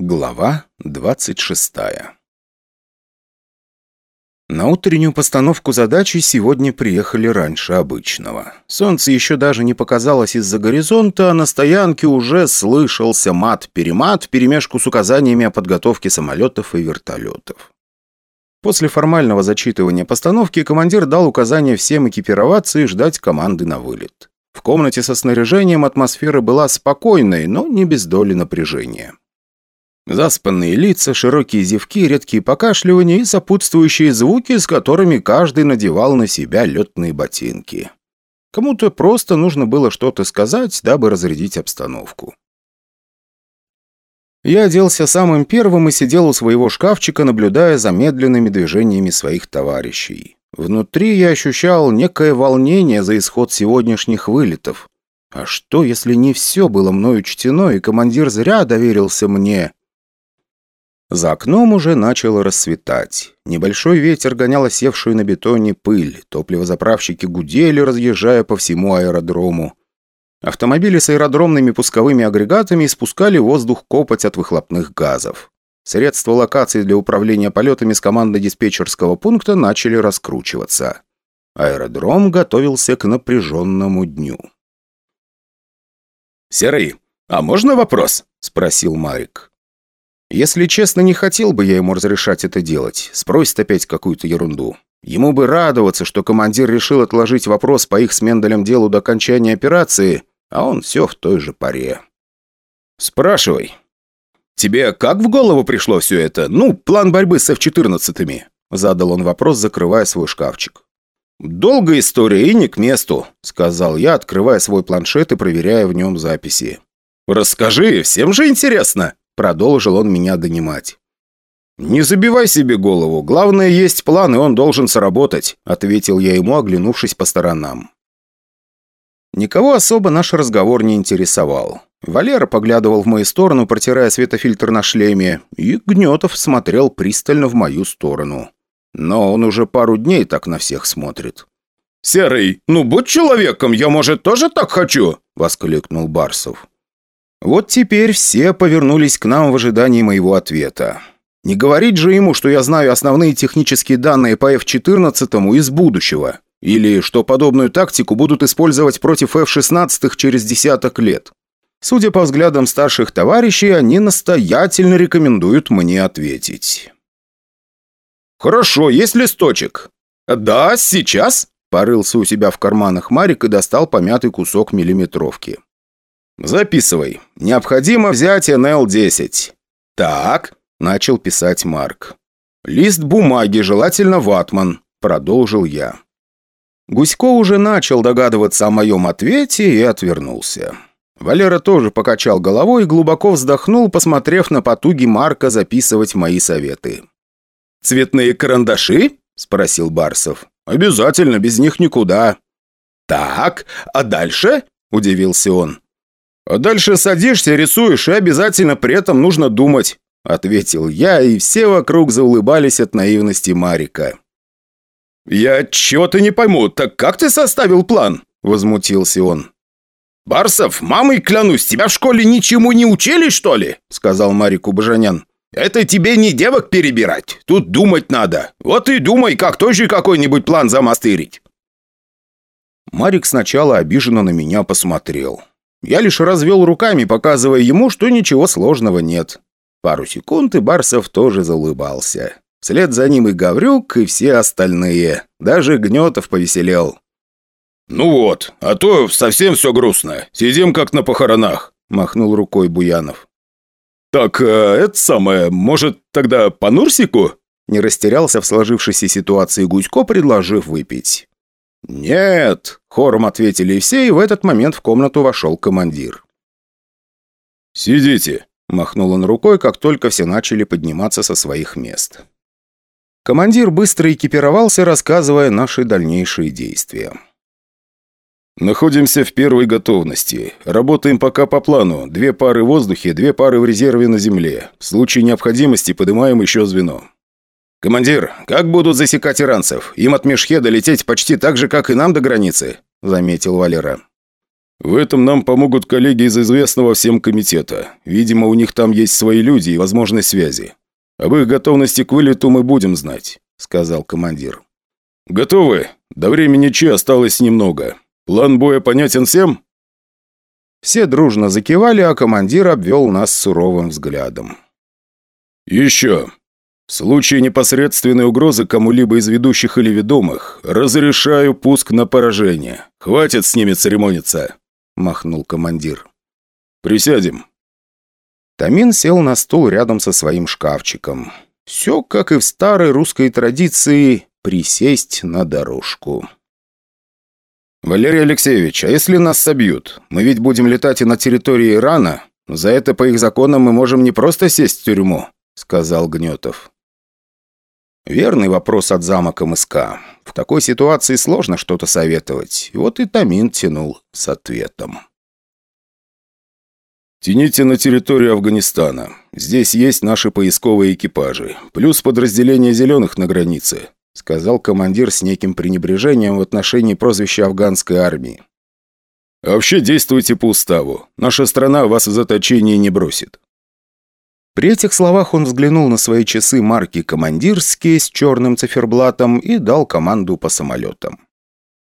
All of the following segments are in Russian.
Глава 26 На утреннюю постановку задачи сегодня приехали раньше обычного. Солнце еще даже не показалось из-за горизонта, а на стоянке уже слышался мат-перемат перемешку с указаниями о подготовке самолетов и вертолетов. После формального зачитывания постановки командир дал указание всем экипироваться и ждать команды на вылет. В комнате со снаряжением атмосфера была спокойной, но не без доли напряжения. Заспанные лица, широкие зевки, редкие покашливания и сопутствующие звуки, с которыми каждый надевал на себя летные ботинки. Кому-то просто нужно было что-то сказать, дабы разрядить обстановку. Я оделся самым первым и сидел у своего шкафчика, наблюдая за медленными движениями своих товарищей. Внутри я ощущал некое волнение за исход сегодняшних вылетов. А что, если не все было мною учтено, и командир зря доверился мне? За окном уже начало рассветать. Небольшой ветер гонял осевшую на бетоне пыль. Топливозаправщики гудели, разъезжая по всему аэродрому. Автомобили с аэродромными пусковыми агрегатами испускали воздух копоть от выхлопных газов. Средства локации для управления полетами с командно-диспетчерского пункта начали раскручиваться. Аэродром готовился к напряженному дню. «Серый, а можно вопрос?» – спросил Марик. Если честно, не хотел бы я ему разрешать это делать. Спросит опять какую-то ерунду. Ему бы радоваться, что командир решил отложить вопрос по их с Менделем делу до окончания операции, а он все в той же паре. «Спрашивай. Тебе как в голову пришло все это? Ну, план борьбы с F-14-ми?» Задал он вопрос, закрывая свой шкафчик. «Долгая история и не к месту», — сказал я, открывая свой планшет и проверяя в нем записи. «Расскажи, всем же интересно», Продолжил он меня донимать. «Не забивай себе голову. Главное, есть план, и он должен сработать», ответил я ему, оглянувшись по сторонам. Никого особо наш разговор не интересовал. Валера поглядывал в мою сторону, протирая светофильтр на шлеме, и Гнетов смотрел пристально в мою сторону. Но он уже пару дней так на всех смотрит. «Серый, ну будь человеком, я, может, тоже так хочу?» – воскликнул Барсов. Вот теперь все повернулись к нам в ожидании моего ответа. Не говорить же ему, что я знаю основные технические данные по F-14 из будущего. Или что подобную тактику будут использовать против F-16 через десяток лет. Судя по взглядам старших товарищей, они настоятельно рекомендуют мне ответить. «Хорошо, есть листочек?» «Да, сейчас?» Порылся у себя в карманах Марик и достал помятый кусок миллиметровки. «Записывай. Необходимо взять НЛ-10». «Так», — начал писать Марк. «Лист бумаги, желательно ватман», — продолжил я. Гусько уже начал догадываться о моем ответе и отвернулся. Валера тоже покачал головой и глубоко вздохнул, посмотрев на потуги Марка записывать мои советы. «Цветные карандаши?» – спросил Барсов. «Обязательно, без них никуда». «Так, а дальше?» – удивился он. А дальше садишься, рисуешь, и обязательно при этом нужно думать», — ответил я, и все вокруг заулыбались от наивности Марика. «Я чего-то не пойму, так как ты составил план?» – возмутился он. «Барсов, мамой клянусь, тебя в школе ничему не учили, что ли?» – сказал Марику Бажанян. «Это тебе не девок перебирать, тут думать надо. Вот и думай, как тоже какой-нибудь план замастырить». Марик сначала обиженно на меня посмотрел. Я лишь развел руками, показывая ему, что ничего сложного нет. Пару секунд, и Барсов тоже заулыбался. Вслед за ним и Гаврюк, и все остальные. Даже Гнетов повеселел. «Ну вот, а то совсем все грустно. Сидим как на похоронах», – махнул рукой Буянов. «Так, э, это самое, может, тогда по Нурсику?» Не растерялся в сложившейся ситуации Гусько, предложив выпить. «Нет!» – хором ответили все, и в этот момент в комнату вошел командир. «Сидите!» – махнул он рукой, как только все начали подниматься со своих мест. Командир быстро экипировался, рассказывая наши дальнейшие действия. «Находимся в первой готовности. Работаем пока по плану. Две пары в воздухе, две пары в резерве на земле. В случае необходимости поднимаем еще звено. «Командир, как будут засекать иранцев? Им от Мешхеда лететь почти так же, как и нам до границы», – заметил Валера. В этом нам помогут коллеги из известного всем комитета. Видимо, у них там есть свои люди и возможность связи. Об их готовности к вылету мы будем знать», — сказал командир. «Готовы? До времени Чи осталось немного. План боя понятен всем?» Все дружно закивали, а командир обвел нас суровым взглядом. «Еще. В случае непосредственной угрозы кому-либо из ведущих или ведомых, разрешаю пуск на поражение. Хватит с ними церемониться», – махнул командир. «Присядем». Тамин сел на стул рядом со своим шкафчиком. Все, как и в старой русской традиции, присесть на дорожку. «Валерий Алексеевич, а если нас собьют? Мы ведь будем летать и на территории Ирана. За это по их законам мы можем не просто сесть в тюрьму», — сказал Гнетов. Верный вопрос от замка МСК. В такой ситуации сложно что-то советовать. Вот и Тамин тянул с ответом. «Тяните на территорию Афганистана. Здесь есть наши поисковые экипажи. Плюс подразделение «Зеленых» на границе», сказал командир с неким пренебрежением в отношении прозвища афганской армии. «А вообще действуйте по уставу. Наша страна вас в заточении не бросит». При этих словах он взглянул на свои часы марки «Командирские» с черным циферблатом и дал команду по самолетам.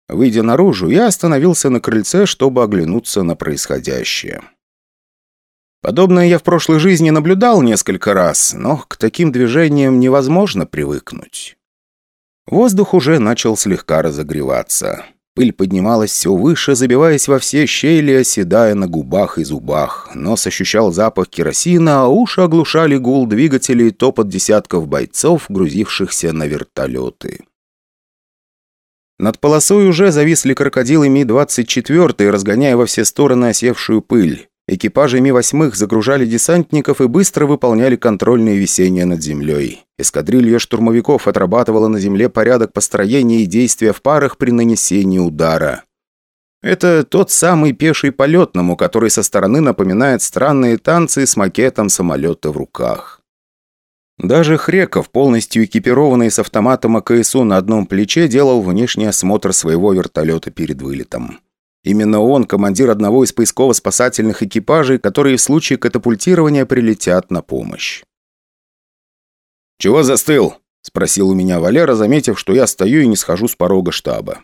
Выйдя наружу, я остановился на крыльце, чтобы оглянуться на происходящее. Подобное я в прошлой жизни наблюдал несколько раз, но к таким движениям невозможно привыкнуть. Воздух уже начал слегка разогреваться. Пыль поднималась все выше, забиваясь во все щели, оседая на губах и зубах. Нос ощущал запах керосина, а уши оглушали гул двигателей и топот десятков бойцов, грузившихся на вертолеты. Над полосой уже зависли крокодилы Ми-24, разгоняя во все стороны осевшую пыль. Экипажи Ми-8 загружали десантников и быстро выполняли контрольные висения над землей. Эскадрилья штурмовиков отрабатывала на земле порядок построения и действия в парах при нанесении удара. Это тот самый пеший полетному, который со стороны напоминает странные танцы с макетом самолета в руках. Даже Хреков, полностью экипированный с автоматом АКСУ на одном плече, делал внешний осмотр своего вертолета перед вылетом. Именно он командир одного из поисково-спасательных экипажей, которые в случае катапультирования прилетят на помощь. «Чего застыл?» – спросил у меня Валера, заметив, что я стою и не схожу с порога штаба.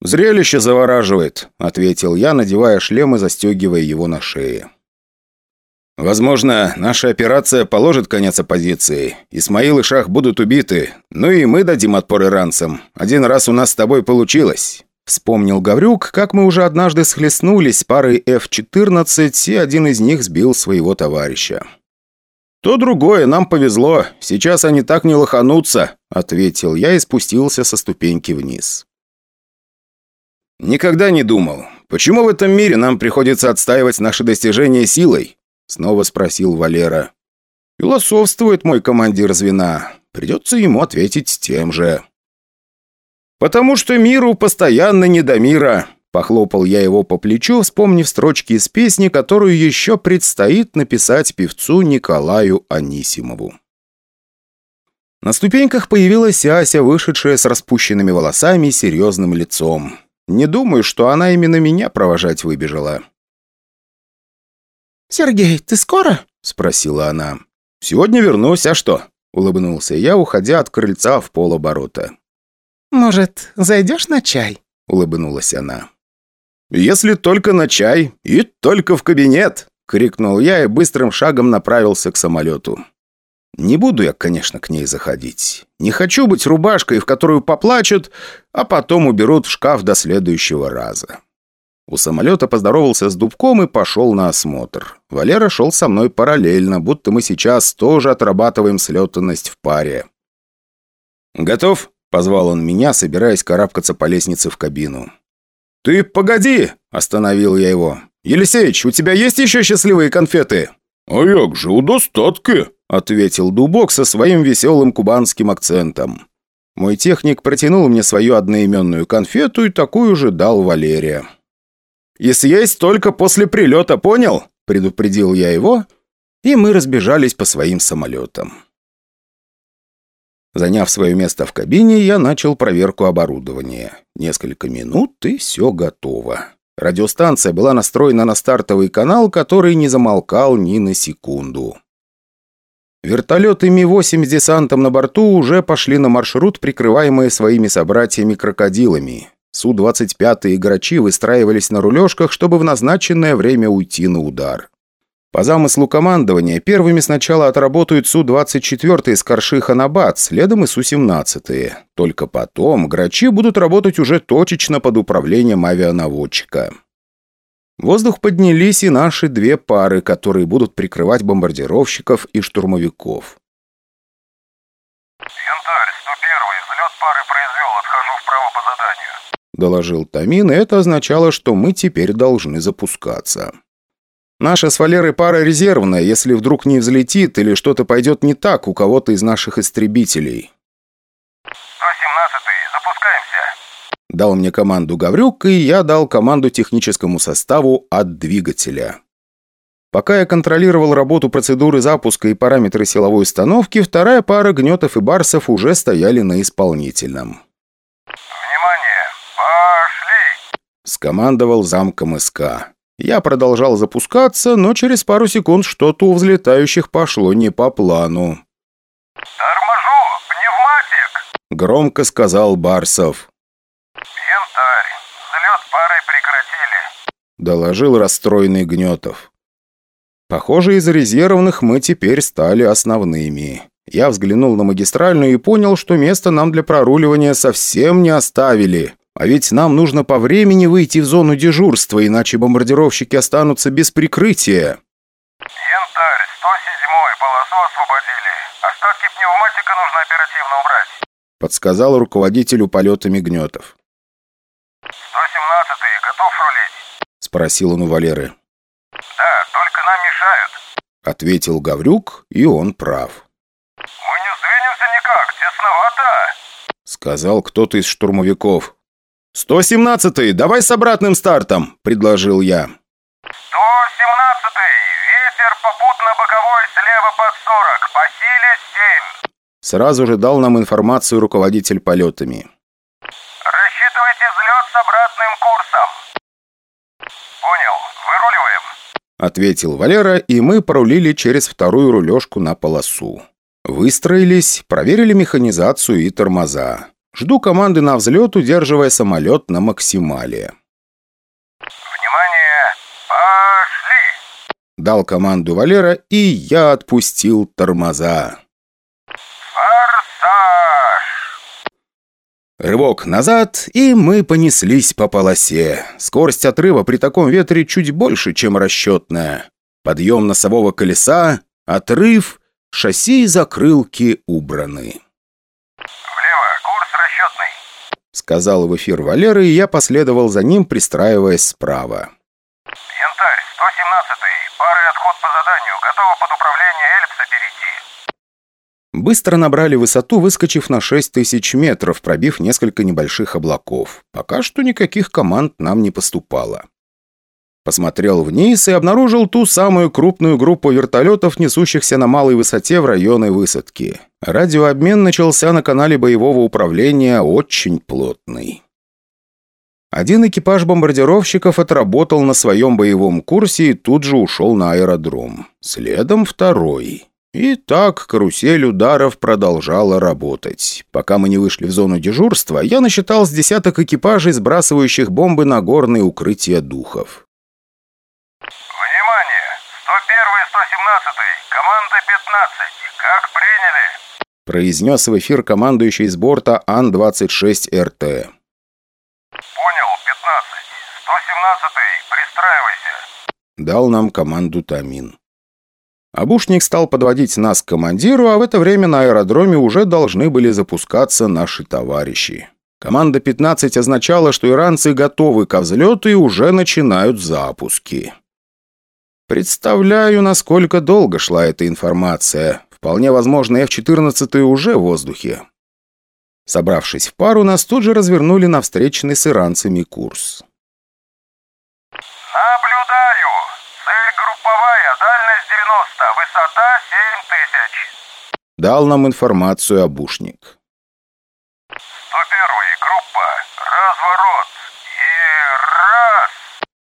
«Зрелище завораживает», – ответил я, надевая шлем и застегивая его на шее. «Возможно, наша операция положит конец оппозиции. Исмаил и Шах будут убиты. Ну и мы дадим отпор иранцам. Один раз у нас с тобой получилось». Вспомнил Гаврюк, как мы уже однажды схлестнулись парой F-14, и один из них сбил своего товарища. «То другое, нам повезло. Сейчас они так не лоханутся», — ответил я и спустился со ступеньки вниз. «Никогда не думал, почему в этом мире нам приходится отстаивать наши достижения силой?» — снова спросил Валера. «Философствует мой командир звена. Придется ему ответить тем же». «Потому что миру постоянно не до мира», – похлопал я его по плечу, вспомнив строчки из песни, которую еще предстоит написать певцу Николаю Анисимову. На ступеньках появилась Ася, вышедшая с распущенными волосами и серьезным лицом. Не думаю, что она именно меня провожать выбежала. «Сергей, ты скоро?» – спросила она. «Сегодня вернусь, а что?» – улыбнулся я, уходя от крыльца в полоборота. «Может, зайдешь на чай?» – улыбнулась она. «Если только на чай и только в кабинет!» – крикнул я и быстрым шагом направился к самолету. Не буду я, конечно, к ней заходить. Не хочу быть рубашкой, в которую поплачут, а потом уберут в шкаф до следующего раза. У самолета поздоровался с Дубком и пошел на осмотр. Валера шел со мной параллельно, будто мы сейчас тоже отрабатываем слетанность в паре. «Готов?» Позвал он меня, собираясь карабкаться по лестнице в кабину. «Ты погоди!» – остановил я его. «Елисеич, у тебя есть еще счастливые конфеты?» «А як же, у достатки!» – ответил Дубок со своим веселым кубанским акцентом. Мой техник протянул мне свою одноименную конфету и такую же дал Валерия. «И съесть только после прилета, понял?» – предупредил я его, и мы разбежались по своим самолетам. Заняв свое место в кабине, я начал проверку оборудования. Несколько минут, и все готово. Радиостанция была настроена на стартовый канал, который не замолкал ни на секунду. Вертолеты Ми-8 с десантом на борту уже пошли на маршрут, прикрываемые своими собратьями-крокодилами. Су-25 и грачи выстраивались на рулежках, чтобы в назначенное время уйти на удар. По замыслу командования, первыми сначала отработают Су-24 с Карши-Ханабад, следом и Су-17. Только потом грачи будут работать уже точечно под управлением авианаводчика. В воздух поднялись и наши две пары, которые будут прикрывать бомбардировщиков и штурмовиков. «Янтарь, 101 взлет пары произвел, отхожу вправо по заданию», — доложил Тамин, и это означало, что мы теперь должны запускаться. Наша с Валерой пара резервная, если вдруг не взлетит или что-то пойдет не так у кого-то из наших истребителей. 117 запускаемся. Дал мне команду Гаврюк, и я дал команду техническому составу от двигателя. Пока я контролировал работу процедуры запуска и параметры силовой установки, вторая пара гнетов и барсов уже стояли на исполнительном. Внимание! Пошли! Скомандовал замком СК. Я продолжал запускаться, но через пару секунд что-то у взлетающих пошло не по плану. «Торможу! Пневматик!» — громко сказал Барсов. «Янтарь! Взлет парой прекратили!» — доложил расстроенный Гнетов. Похоже, из резервных мы теперь стали основными. Я взглянул на магистральную и понял, что места нам для проруливания совсем не оставили. А ведь нам нужно по времени выйти в зону дежурства, иначе бомбардировщики останутся без прикрытия. Янтарь, 107-й, полосу освободили. Остатки пневматика нужно оперативно убрать. Подсказал руководителю полетами Гнетов. 117-й, готов рулить? Спросил он у Валеры. Да, только нам мешают. Ответил Гаврюк, и он прав. Мы не сдвинемся никак, тесновато. Сказал кто-то из штурмовиков. «117-й, давай с обратным стартом», — предложил я. «117-й, ветер попутно-боковой слева под 40, по силе 7». Сразу же дал нам информацию руководитель полетами. «Рассчитывайте взлет с обратным курсом». «Понял, выруливаем», — ответил Валера, и мы порулили через вторую рулежку на полосу. Выстроились, проверили механизацию и тормоза. Жду команды на взлет, удерживая самолет на максимале. «Внимание! Пошли!» Дал команду Валера, и я отпустил тормоза. Рывок назад, и мы понеслись по полосе. Скорость отрыва при таком ветре чуть больше, чем расчетная. Подъем носового колеса, отрыв, шасси и закрылки убраны. Сказал в эфир Валера, и я последовал за ним, пристраиваясь справа. «Янтарь, 117-й, пары отход по заданию, готовы под управление Эльпса перейти». Быстро набрали высоту, выскочив на 6 тысяч метров, пробив несколько небольших облаков. Пока что никаких команд нам не поступало. Посмотрел вниз и обнаружил ту самую крупную группу вертолетов, несущихся на малой высоте в районы высадки. Радиообмен начался на канале боевого управления очень плотный. Один экипаж бомбардировщиков отработал на своем боевом курсе и тут же ушел на аэродром. Следом второй. И так карусель ударов продолжала работать. Пока мы не вышли в зону дежурства, я насчитал с десяток экипажей, сбрасывающих бомбы на горные укрытия духов. 117-й, команда 15. Как приняли?» произнес в эфир командующий с борта Ан-26РТ. «Понял, 15. 117-й, пристраивайся!» Дал нам команду Тамин. Обушник стал подводить нас к командиру, а в это время на аэродроме уже должны были запускаться наши товарищи. Команда 15 означала, что иранцы готовы ко взлету и уже начинают запуски. Представляю, насколько долго шла эта информация. Вполне возможно, F-14 уже в воздухе. Собравшись в пару, нас тут же развернули на встречный с иранцами курс. «Наблюдаю. Цель групповая, дальность 90, высота 7000». Дал нам информацию обушник. 101 группа, разворот и раз.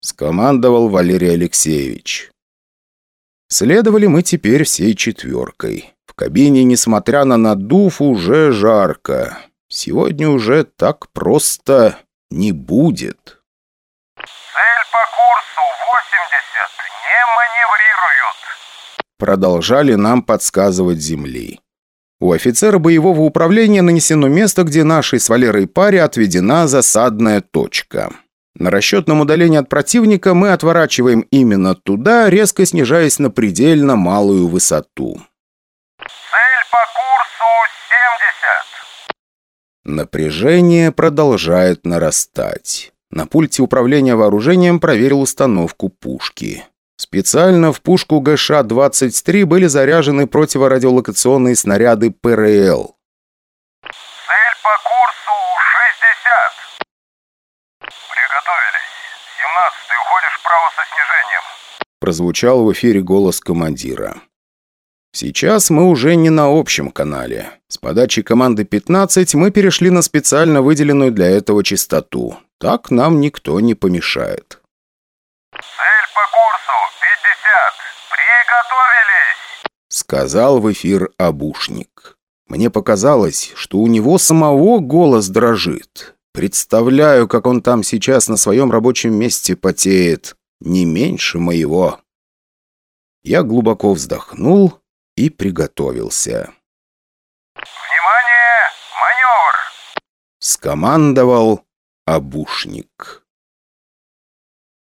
скомандовал Валерий Алексеевич. Следовали мы теперь всей четверкой. В кабине, несмотря на надув, уже жарко. Сегодня уже так просто не будет. Цель по курсу 80. Не маневрируют. Продолжали нам подсказывать земли. У офицера боевого управления нанесено место, где нашей с Валерой паре отведена засадная точка. На расчетном удалении от противника мы отворачиваем именно туда, резко снижаясь на предельно малую высоту. Цель по курсу 70. Напряжение продолжает нарастать. На пульте управления вооружением проверил установку пушки. Специально в пушку ГШ-23 были заряжены противорадиолокационные снаряды ПРЛ. Цель по курсу 60. Приготовились. 17-й, уходишь вправо со снижением. Прозвучал в эфире голос командира. Сейчас мы уже не на общем канале. С подачи команды 15 мы перешли на специально выделенную для этого частоту. Так нам никто не помешает. Цель по курсу 50. Приготовились. Сказал в эфир обушник. Мне показалось, что у него самого голос дрожит. Представляю, как он там сейчас на своем рабочем месте потеет. Не меньше моего. Я глубоко вздохнул и приготовился. Внимание! Маневр! Скомандовал обушник.